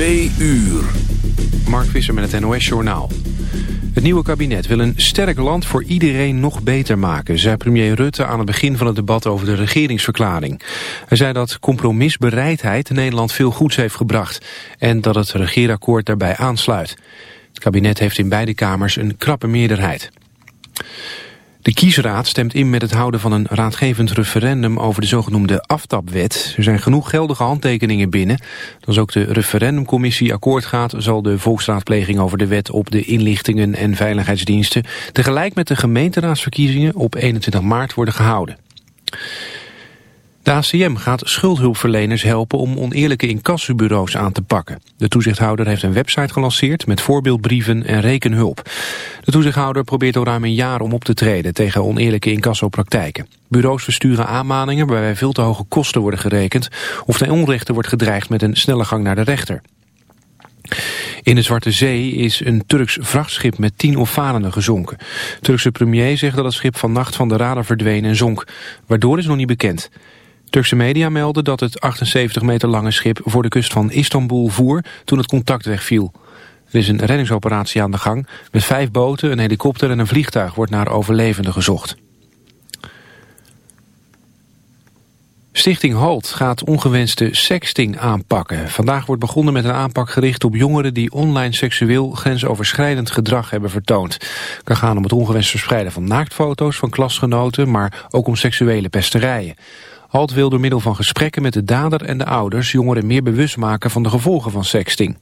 Twee uur. Mark Visser met het NOS Journaal. Het nieuwe kabinet wil een sterk land voor iedereen nog beter maken... zei premier Rutte aan het begin van het debat over de regeringsverklaring. Hij zei dat compromisbereidheid Nederland veel goeds heeft gebracht... en dat het regeerakkoord daarbij aansluit. Het kabinet heeft in beide kamers een krappe meerderheid. De kiesraad stemt in met het houden van een raadgevend referendum over de zogenoemde aftapwet. Er zijn genoeg geldige handtekeningen binnen. Als ook de referendumcommissie akkoord gaat, zal de volksraadpleging over de wet op de inlichtingen en veiligheidsdiensten tegelijk met de gemeenteraadsverkiezingen op 21 maart worden gehouden. De ACM gaat schuldhulpverleners helpen om oneerlijke incassobureaus aan te pakken. De toezichthouder heeft een website gelanceerd met voorbeeldbrieven en rekenhulp. De toezichthouder probeert al ruim een jaar om op te treden tegen oneerlijke incassopraktijken. Bureaus versturen aanmaningen waarbij veel te hoge kosten worden gerekend... of ten onrechte wordt gedreigd met een snelle gang naar de rechter. In de Zwarte Zee is een Turks vrachtschip met tien opvarenden gezonken. Turkse premier zegt dat het schip vannacht van de radar verdween en zonk. Waardoor is nog niet bekend. Turkse media melden dat het 78 meter lange schip voor de kust van Istanbul voer toen het contact wegviel. Er is een reddingsoperatie aan de gang. Met vijf boten, een helikopter en een vliegtuig wordt naar overlevenden gezocht. Stichting HALT gaat ongewenste sexting aanpakken. Vandaag wordt begonnen met een aanpak gericht op jongeren die online seksueel grensoverschrijdend gedrag hebben vertoond. Het kan gaan om het ongewenst verspreiden van naaktfoto's van klasgenoten, maar ook om seksuele pesterijen. HALT wil door middel van gesprekken met de dader en de ouders jongeren meer bewust maken van de gevolgen van sexting.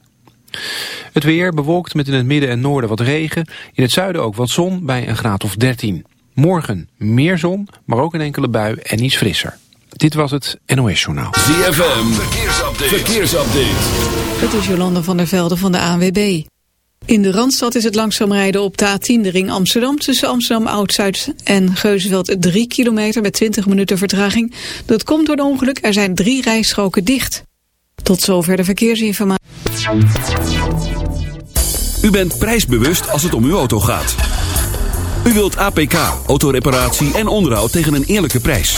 Het weer bewolkt met in het midden en noorden wat regen, in het zuiden ook wat zon bij een graad of 13. Morgen meer zon, maar ook een enkele bui en iets frisser. Dit was het NOS Journaal. ZFM, verkeersupdate. verkeersupdate. Het is Jolande van der Velde van de ANWB. In de Randstad is het langzaam rijden op A10 de ring Amsterdam... tussen Amsterdam Oud-Zuid en Geuzenveld 3 kilometer met 20 minuten vertraging. Dat komt door een ongeluk. Er zijn drie rijstroken dicht. Tot zover de verkeersinformatie. U bent prijsbewust als het om uw auto gaat. U wilt APK, autoreparatie en onderhoud tegen een eerlijke prijs.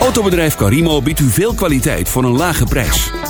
Autobedrijf Carimo biedt u veel kwaliteit voor een lage prijs.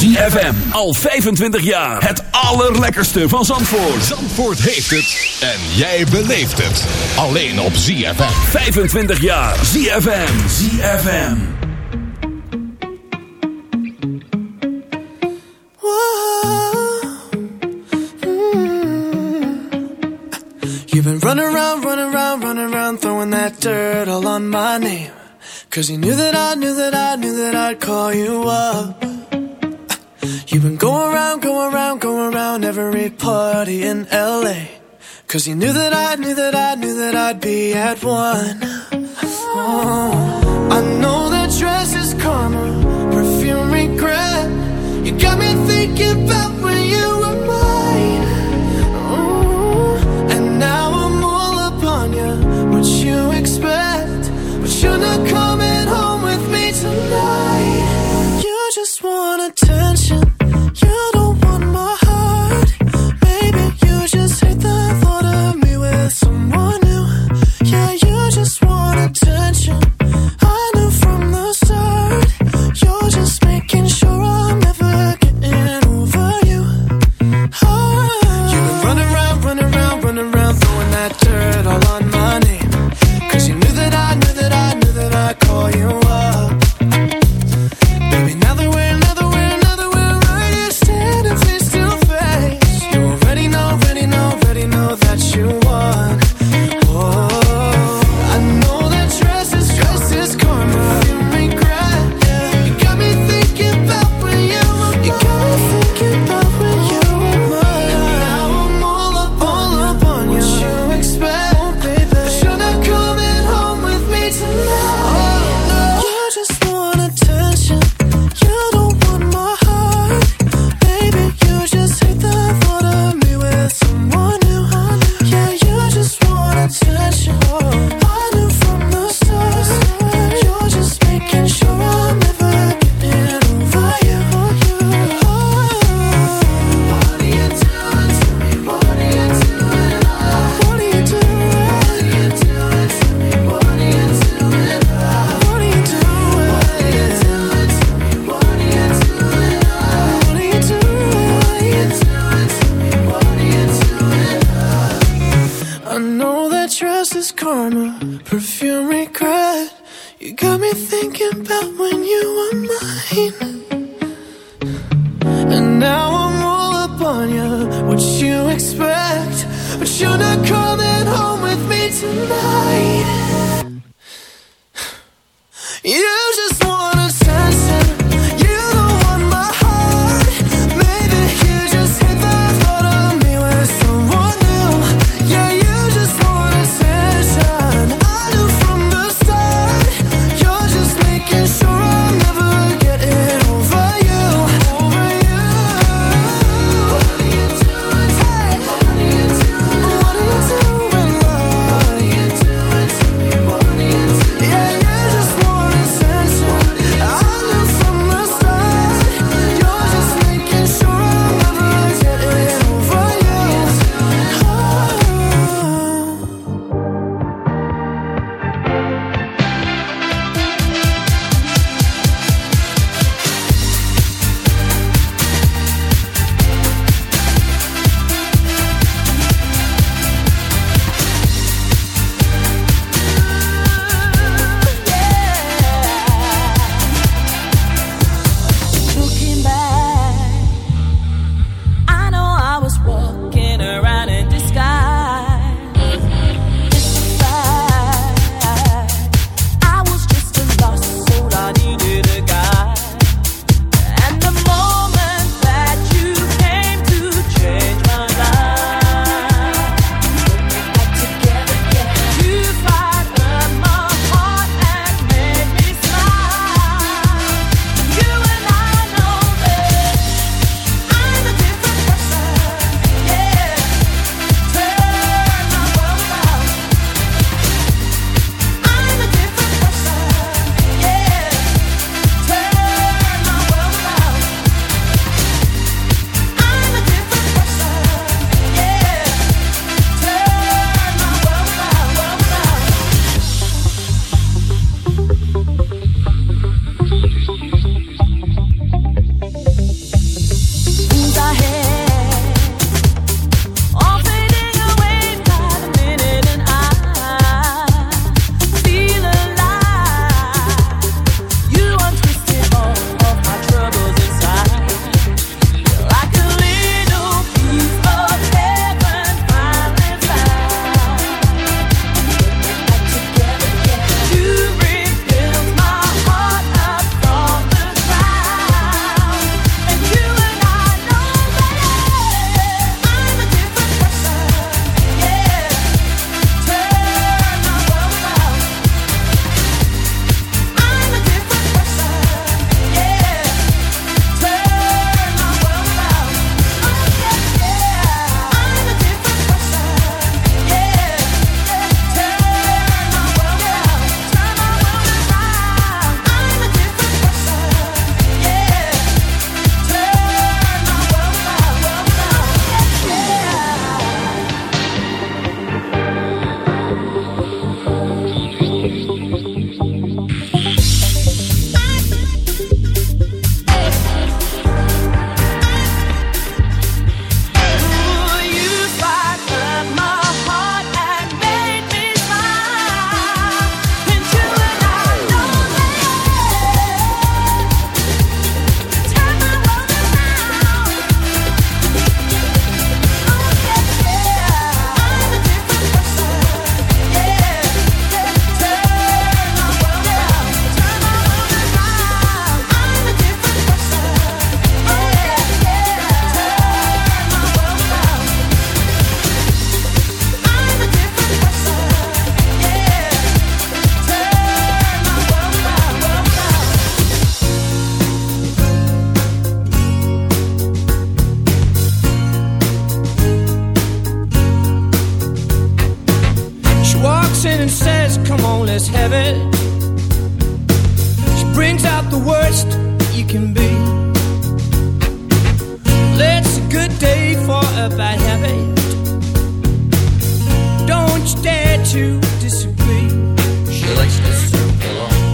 ZFM. Al 25 jaar. Het allerlekkerste van Zandvoort. Zandvoort heeft het. En jij beleeft het. Alleen op ZFM. 25 jaar. ZFM. ZFM. Whoa. You've been running around, running around, running around. Throwing that dirt all on my name. Cause you knew that I, knew that I, knew that I'd call you up. You've been going around, going around, going around every party in LA. Cause you knew that I knew that I knew that I'd be at one. Oh, I know that dress is karma, perfume regret. You got me thinking about when you were mine. Ooh, and now I'm all up on you, what you expect. But you're not coming home with me tonight. You just want attention.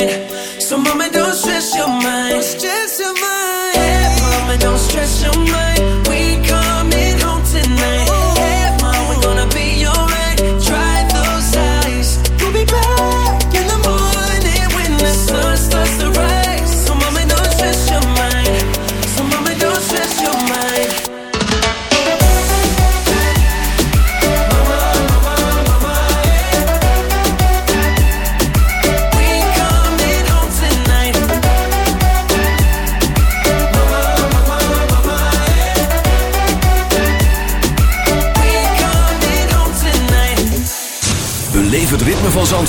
your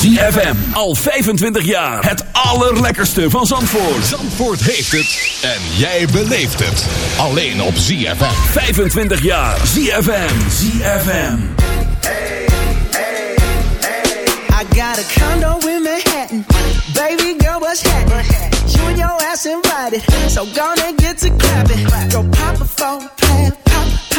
ZFM, al 25 jaar. Het allerlekkerste van Zandvoort. Zandvoort heeft het en jij beleeft het. Alleen op ZFM. 25 jaar. ZFM. ZFM. I got a condo in Manhattan. Baby girl, what's happening? You and your ass invited. So gonna get to clapping. Go pop a plan. Pop,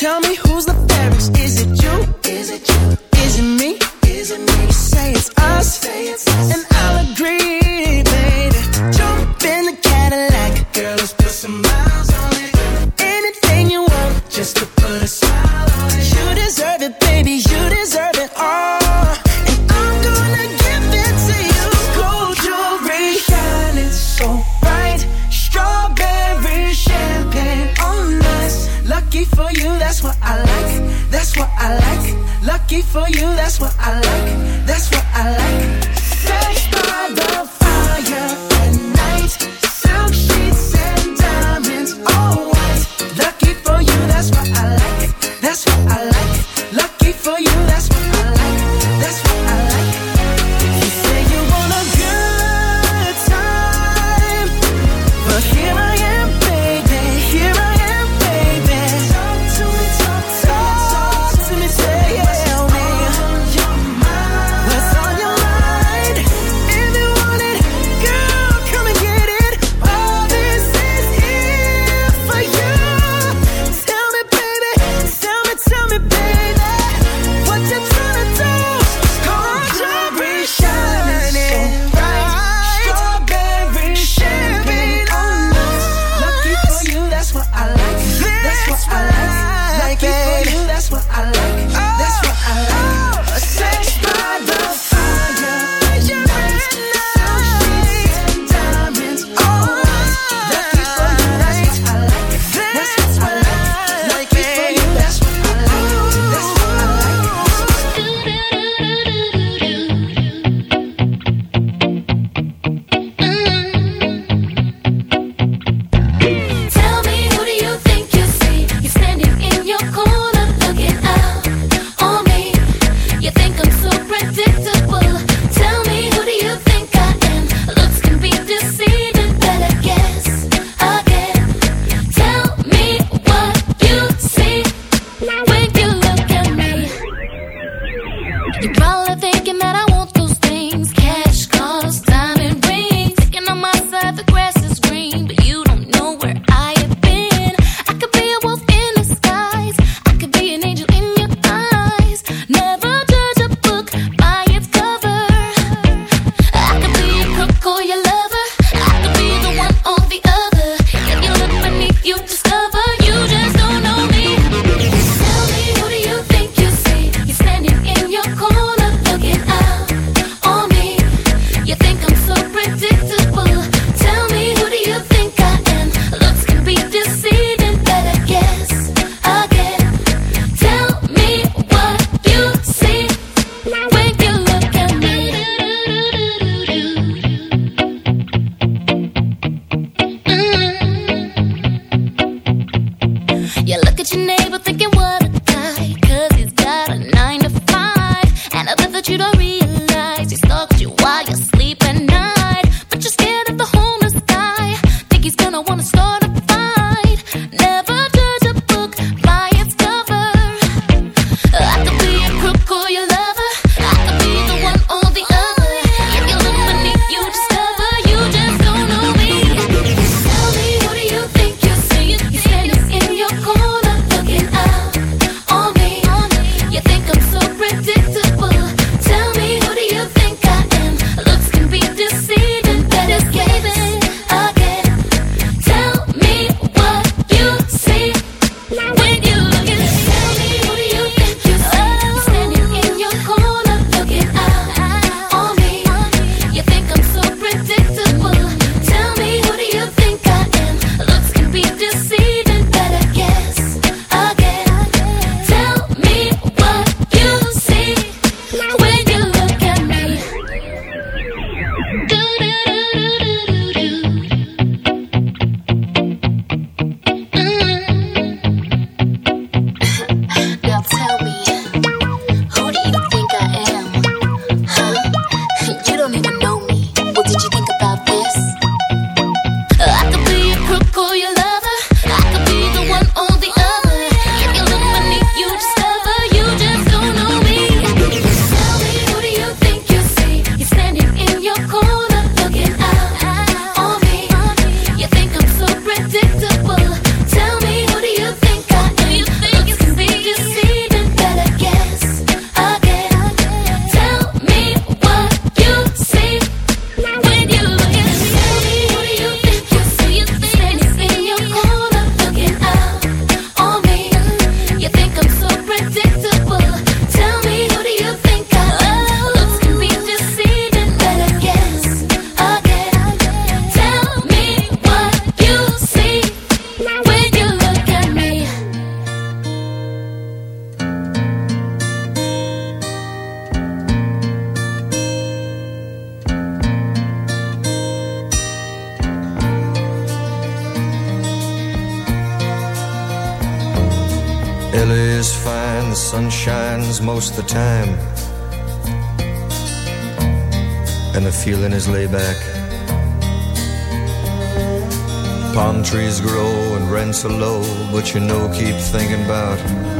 tell me who's keep thinking about.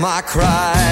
my cry.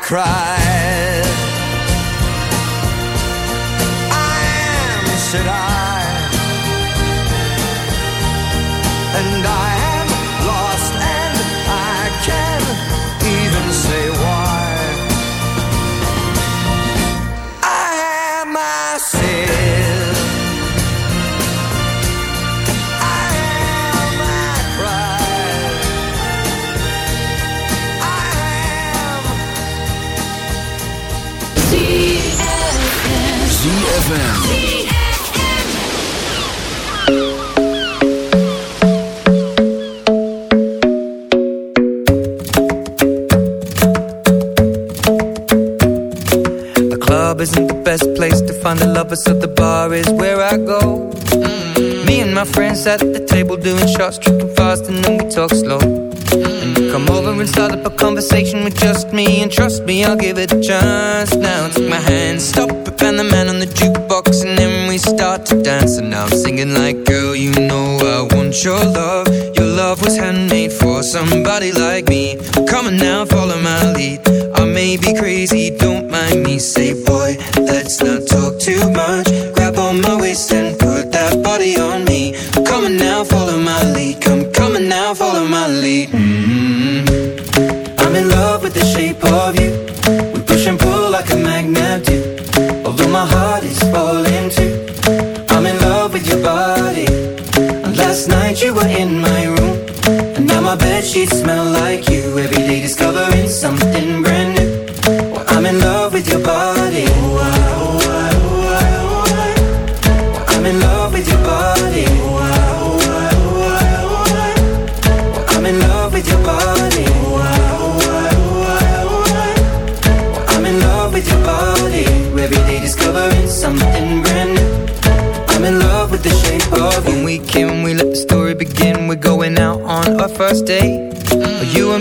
cried. I am, said I. shots, tripping fast and then we talk slow. And you come over and start up a conversation with just me And trust me, I'll give it a chance.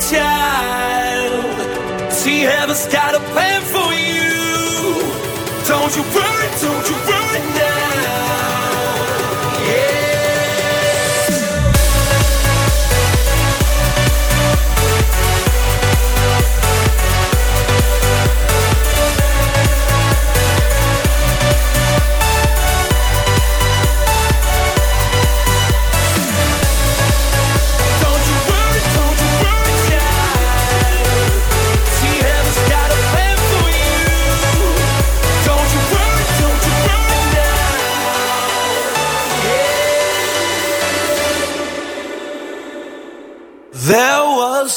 child. See, heaven's got a